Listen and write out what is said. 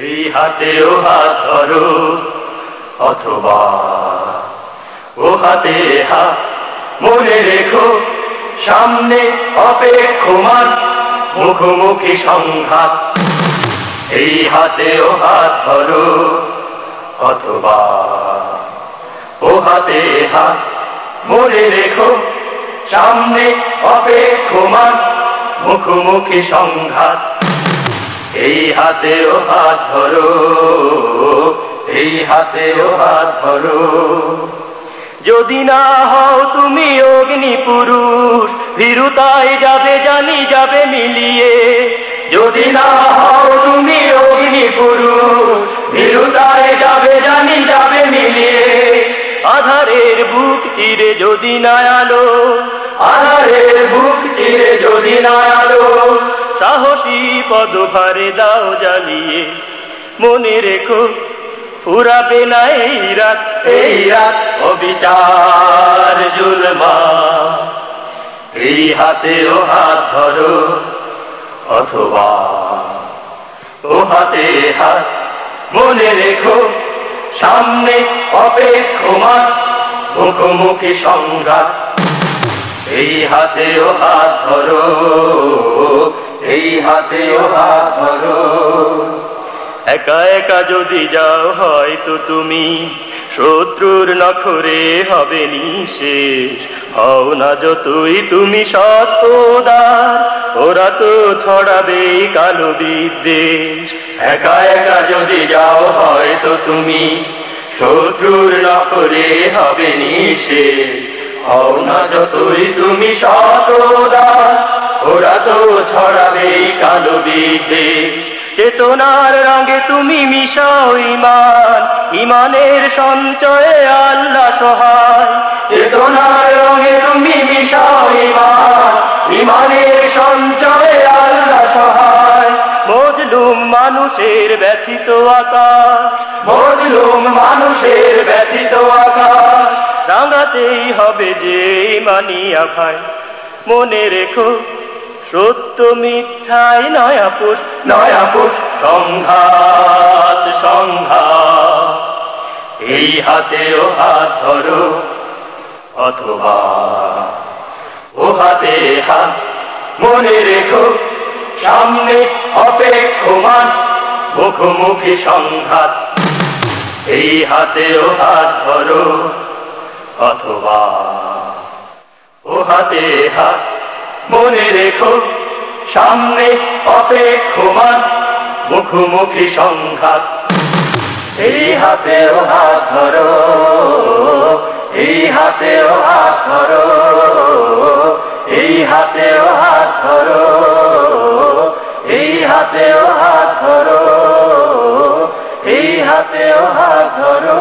এই হাতেও হাত ধরো, অথবা ও হাতে হাত মনে রেখো, সামনে অপেক্ষমান মুখোমুখি সংঘাত। এই হাতেও হাত ধরো, অথবা ও হাতে হাত মনে রেখো, সামনে অপেক্ষমান মুখোমুখি সংঘাত। এই হাতেও হাত ধরো, এই হাতেও হাত ধরো। যদি না হও তুমি অগ্নি পুরুষ ভীরুতায় যাবে, জানি যাবে মিলিয়ে। যদি না হও তুমি অগ্নি পুরুষ ভীরুতায় যাবে, জানি যাবে মিলিয়ে। আধারের বুক চিরে যদি না আলো, আধারের বুক চিরে যদি না সাহসী পদভারে দাও জ্বালিয়ে মনে রেখো, ফুরাবে না এই রাত এই রাত অবিচার জুলমা। এই হাতে ও হাত ধরো অথবা ও হাতে হাত মনে রেখো, সামনে অপেক্ষমান মুখোমুখি সংঘাত। এই হাতে ও হাত ধরো এই হাতে ও হাত একা একা যদি যাও হয়তো তুমি, শত্রুর নখরে হবে নিশেষ। হও না যতই তুমি সৎদার ওরা তো ছড়াবে কালো বিদ্বেষ। একা একা যদি যাও হয়তো তুমি, শত্রুর নখরে হবে নিশেষ। হও না যতই তুমি সৎদার ওরা তো ছড়াবে কালো বিদ্বেষ। চেতনার রঙে তুমি মিশাও ইমান, ইমানের সঞ্চয়ে আল্লাহ সহায়। চেতনার রঙে তুমি মিশাও ইমান, ইমানের সঞ্চয়ে আল্লাহ সহায়। মজলুম মানুষের ব্যথিত আকাশ, মজলুম মানুষের ব্যথিত আকাশ। রাঙাতেই হবে যে মানিয়া ভাই মনে রেখো সত্য মিথ্যায় নয়া পুষ সংঘাত সংঘাত। এই হাতে ও হাত ধরো, অথবা ও হাতে হাত মনে রেখো, সামনে অপেক্ষমান মুখোমুখি সংঘাত। এই হাতে ও হাত ধরো, অথবা ও হাতে হাত মনে রেখো, সামনে অপেক্ষমান মুখোমুখি সংঘাত। এই হাতে ও হাত ধরো, এই হাতে ও হাত ধরো, এই হাতে ও হাত ধরো, এই হাতে ও হাত ধরো, এই হাতে ও হাত ধরো।